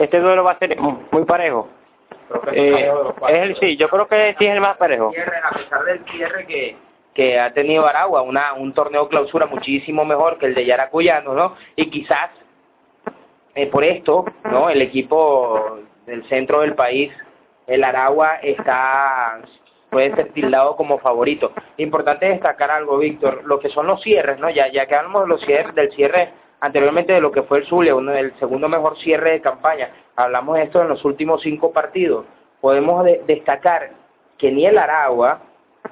este duelo va a ser muy parejo. Eh, es el, sí, yo creo que sí es el más parejo. a pesar del cierre que, que ha tenido Aragua, una, un torneo clausura muchísimo mejor que el de Yaracuyano, ¿no? Y quizás eh, por esto, ¿no? El equipo del centro del país, el Aragua, está puede ser tildado como favorito. Importante destacar algo, Víctor, lo que son los cierres, ¿no? Ya, ya que hablamos de los cierres, del cierre anteriormente de lo que fue el Zulia, del segundo mejor cierre de campaña, hablamos de esto en los últimos cinco partidos, podemos destacar que ni el Aragua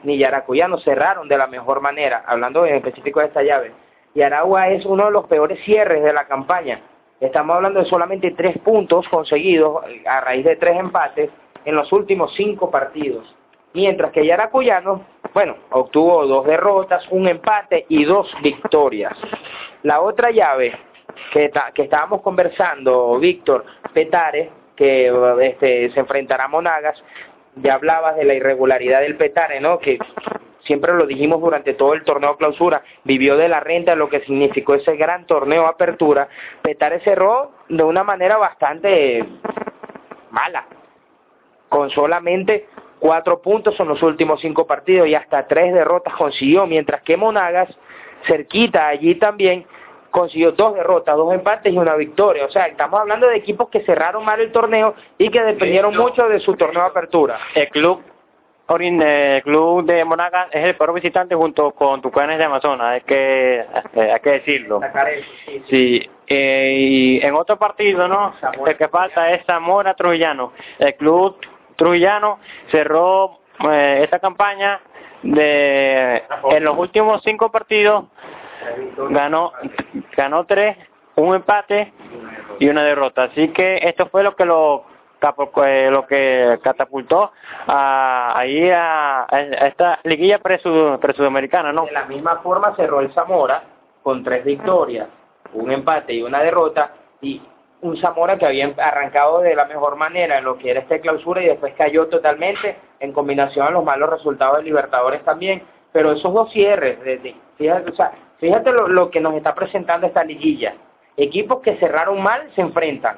ni Yaracuyano cerraron de la mejor manera, hablando en específico de esta llave, y Aragua es uno de los peores cierres de la campaña, estamos hablando de solamente tres puntos conseguidos a raíz de tres empates en los últimos cinco partidos, mientras que Yaracuyano, bueno, obtuvo dos derrotas, un empate y dos victorias. La otra llave que, que estábamos conversando, Víctor Petare, que este, se enfrentará a Monagas, ya hablabas de la irregularidad del Petare, ¿no? Que siempre lo dijimos durante todo el torneo clausura, vivió de la renta, lo que significó ese gran torneo apertura. Petare cerró de una manera bastante mala, con solamente cuatro puntos en los últimos cinco partidos y hasta tres derrotas consiguió, mientras que Monagas, cerquita allí también, consiguió dos derrotas, dos empates y una victoria. O sea, estamos hablando de equipos que cerraron mal el torneo y que dependieron mucho de su torneo de apertura. El club el club de Monagas es el peor visitante junto con Tucanes de Amazonas, hay que, eh, hay que decirlo. Sí, eh, y en otro partido, ¿no? El que falta es Zamora Trujillano. El club Trujillano cerró eh, esta campaña de en los últimos cinco partidos ganó ganó tres, un empate y una derrota. Así que esto fue lo que lo eh, lo que catapultó a, ahí a, esta liguilla presudamericana, ¿no? De la misma forma cerró el Zamora con tres victorias, un empate y una derrota y un Zamora que había arrancado de la mejor manera en lo que era esta clausura y después cayó totalmente en combinación a los malos resultados de Libertadores también. Pero esos dos cierres, fíjate, o sea, Fíjate lo, que nos está presentando esta liguilla. Equipos que cerraron mal se enfrentan.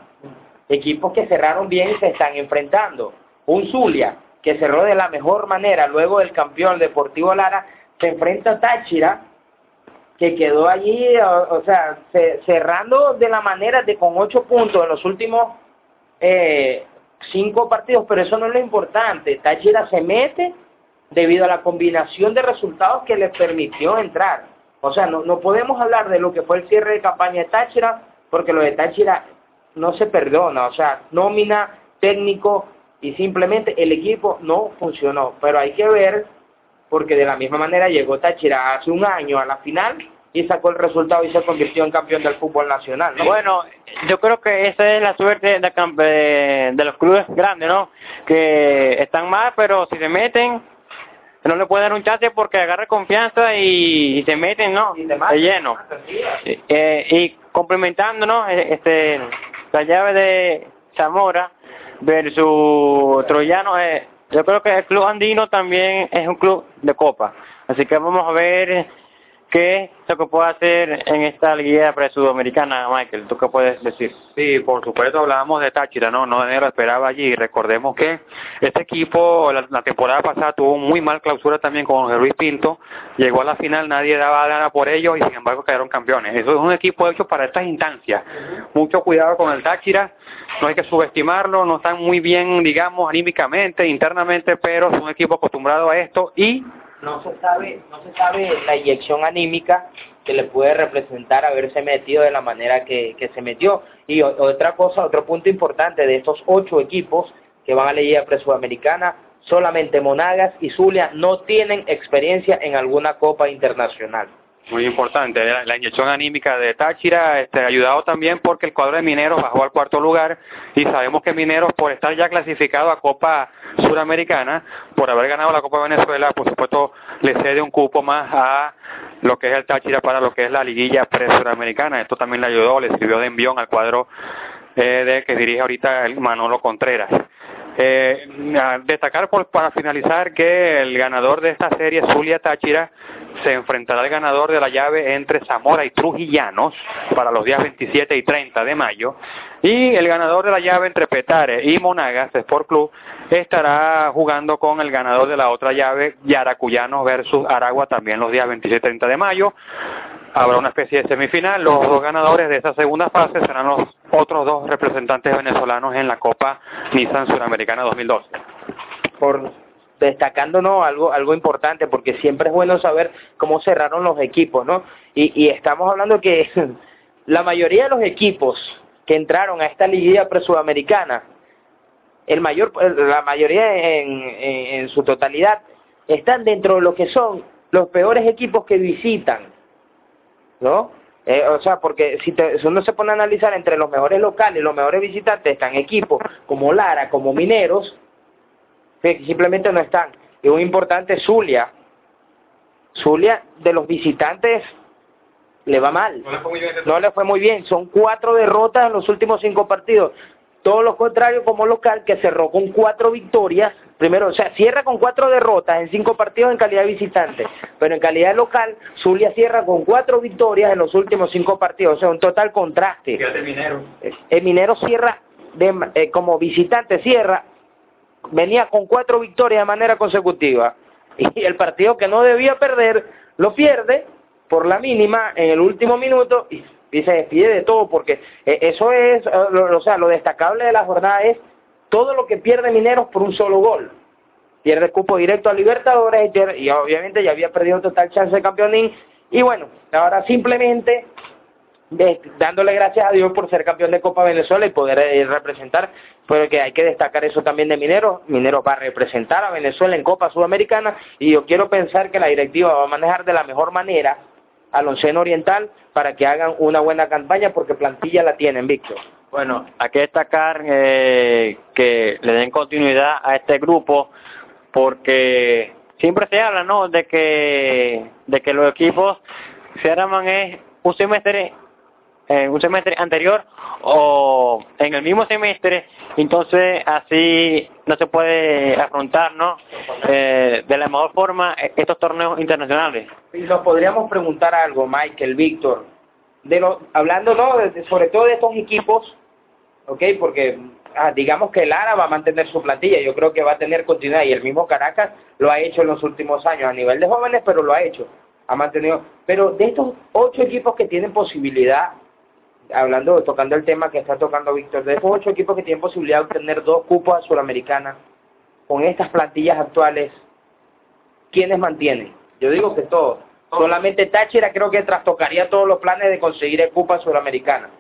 Equipos que cerraron bien se están enfrentando. Un Zulia que cerró de la mejor manera luego del campeón Deportivo Lara se enfrenta a Táchira que quedó allí, o, sea, cerrando de la manera de con ocho puntos en los últimos eh, cinco partidos, pero eso no es lo importante. Táchira se mete debido a la combinación de resultados que le permitió entrar. O sea, no, no podemos hablar de lo que fue el cierre de campaña de Táchira, porque lo de Táchira no se perdona, o sea, nómina, técnico y simplemente el equipo no funcionó. Pero hay que ver, porque de la misma manera llegó Táchira hace un año a la final y sacó el resultado y se convirtió en campeón del fútbol nacional. Bueno, yo creo que esa es la suerte de, de los clubes grandes, ¿no? Que están mal, pero si se meten no le puede dar un chance porque agarra confianza y, se meten, ¿no? De lleno. Eh, y complementando, ¿no? E, este, la llave de Zamora versus Troyano, eh, yo creo que el club andino también es un club de copa. Así que vamos a ver ¿Qué es lo que puede hacer en esta liga pre-sudamericana, Michael? ¿Tú qué puedes decir? Sí, por supuesto hablábamos de Táchira, ¿no? No lo esperaba allí. Recordemos que este equipo la, temporada pasada tuvo muy mal clausura también con Luis Pinto. Llegó a la final, nadie daba gana por ellos y sin embargo quedaron campeones. Eso es un equipo hecho para estas instancias. Mucho cuidado con el Táchira, no hay que subestimarlo, no están muy bien, digamos, anímicamente, internamente, pero es un equipo acostumbrado a esto y no se sabe, no se sabe la inyección anímica que le puede representar haberse metido de la manera que, que se metió. Y otra cosa, otro punto importante de estos ocho equipos que van a la Liga Presudamericana, solamente Monagas y Zulia no tienen experiencia en alguna copa internacional. Muy importante, la, inyección anímica de Táchira, este, ayudado también porque el cuadro de Mineros bajó al cuarto lugar y sabemos que Mineros por estar ya clasificado a Copa Suramericana, por haber ganado la Copa Venezuela, por supuesto le cede un cupo más a lo que es el Táchira para lo que es la liguilla pre-suramericana. Esto también le ayudó, le sirvió de envión al cuadro eh, de que dirige ahorita el Manolo Contreras. Eh, destacar para finalizar que el ganador de esta serie, Zulia Táchira, se enfrentará el ganador de la llave entre Zamora y Trujillanos para los días 27 y 30 de mayo. Y el ganador de la llave entre Petare y Monagas Sport Club estará jugando con el ganador de la otra llave, Yaracuyanos versus Aragua, también los días 27 y 30 de mayo. Habrá una especie de semifinal. Los dos ganadores de esa segunda fase serán los otros dos representantes venezolanos en la Copa Nissan Suramericana 2012. Por destacando no algo algo importante porque siempre es bueno saber cómo cerraron los equipos no y, estamos hablando que la mayoría de los equipos que entraron a esta liguilla presudamericana el mayor la mayoría en, su totalidad están dentro de lo que son los peores equipos que visitan ¿no? Eh, o sea, porque si, te, si uno se pone a analizar entre los mejores locales los mejores visitantes están equipos como Lara, como Mineros, simplemente no están. Y un importante Zulia. Zulia de los visitantes le va mal. No le fue muy bien. No le fue muy bien. Son cuatro derrotas en los últimos cinco partidos. Todo lo contrario como local, que cerró con cuatro victorias. Primero, o sea, cierra con cuatro derrotas en cinco partidos en calidad de visitante. Pero en calidad local, Zulia cierra con cuatro victorias en los últimos cinco partidos. O sea, un total contraste. Fíjate, Minero. El Minero cierra de, eh, como visitante, cierra, venía con cuatro victorias de manera consecutiva. Y el partido que no debía perder, lo pierde por la mínima en el último minuto y, se despide de todo, porque eh, eso es, eh, lo, o sea, lo destacable de la jornada es todo lo que pierde Mineros por un solo gol. Pierde cupo directo a Libertadores y obviamente ya había perdido total chance de campeonín. Y bueno, ahora simplemente dándole gracias a Dios por ser campeón de Copa Venezuela y poder eh, representar, porque hay que destacar eso también de Minero. Minero va a representar a Venezuela en Copa Sudamericana y yo quiero pensar que la directiva va a manejar de la mejor manera al onceno oriental para que hagan una buena campaña porque plantilla la tienen, Víctor. Bueno, hay que destacar eh, que le den continuidad a este grupo porque siempre se habla, ¿no? De que de que los equipos se arman es un semestre eh, un semestre anterior o en el mismo semestre, entonces así no se puede afrontar, ¿no? Eh, de la mejor forma eh, estos torneos internacionales. Y nos podríamos preguntar algo, Michael, Víctor, hablando ¿no? sobre todo de estos equipos, ¿ok? Porque ah, digamos que Lara va a mantener su plantilla, yo creo que va a tener continuidad y el mismo Caracas lo ha hecho en los últimos años a nivel de jóvenes, pero lo ha hecho, ha mantenido. Pero de estos ocho equipos que tienen posibilidad, hablando, tocando el tema que está tocando Víctor, de estos ocho equipos que tienen posibilidad de obtener dos cupos a Sudamericana, con estas plantillas actuales, ¿quiénes mantienen? Yo digo que todos. Solamente Táchira creo que trastocaría todos los planes de conseguir el Copa Suramericana.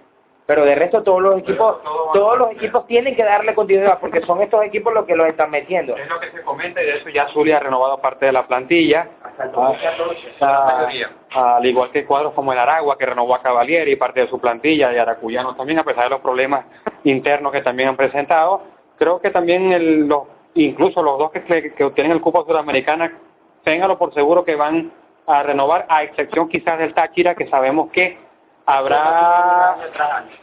Pero de resto todos los equipos, todo todos los equipos tienen que darle continuidad porque son estos equipos los que los están metiendo. Es lo que se comenta y de eso ya Zulia ha renovado parte de la plantilla. Hasta el 2014. Ah, al igual que cuadros como el Aragua, que renovó a Cavalieri, parte de su plantilla, y Aracuyanos también, a pesar de los problemas internos que también han presentado. Creo que también el- los, incluso los dos que, que, obtienen el Cupo Sudamericana, téngalo por seguro que van a renovar, a excepción quizás del Táchira, que sabemos que habrá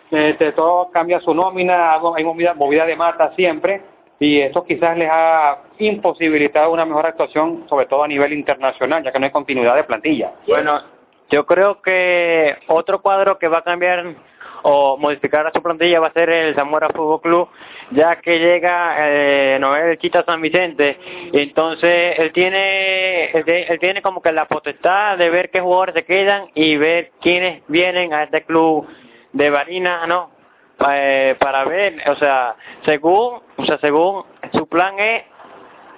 este, todo cambia su nómina, hay movida, movida de mata siempre, y esto quizás les ha imposibilitado una mejor actuación, sobre todo a nivel internacional, ya que no hay continuidad de plantilla. Bueno, yo creo que otro cuadro que va a cambiar o modificar a su plantilla va a ser el Zamora Fútbol Club, ya que llega eh, Noel Chita San Vicente, entonces él tiene él, él tiene como que la potestad de ver qué jugadores se quedan y ver quiénes vienen a este club de Barinas, ¿no? Eh, para ver, o sea, según, o sea, según su plan es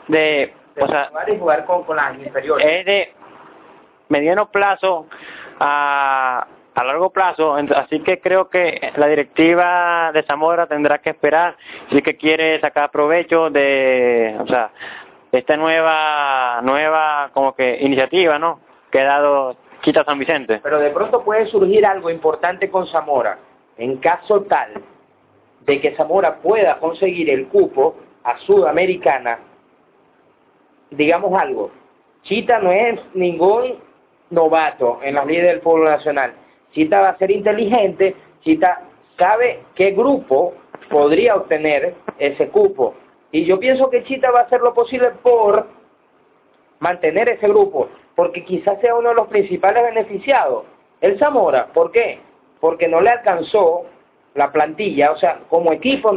de, o sea, jugar y jugar con, con las inferiores. es de mediano plazo a, a largo plazo, así que creo que la directiva de Zamora tendrá que esperar si que quiere sacar provecho de, o sea, esta nueva, nueva como que iniciativa, ¿no? Que ha dado Chita San Vicente. Pero de pronto puede surgir algo importante con Zamora. En caso tal de que Zamora pueda conseguir el cupo a Sudamericana, digamos algo, Chita no es ningún novato en las líderes del fútbol nacional. Chita va a ser inteligente, Chita sabe qué grupo podría obtener ese cupo. Y yo pienso que Chita va a hacer lo posible por mantener ese grupo. porque quizás sea uno de los principales beneficiados. El Zamora, ¿por qué? Porque no le alcanzó la plantilla, o sea, como equipo no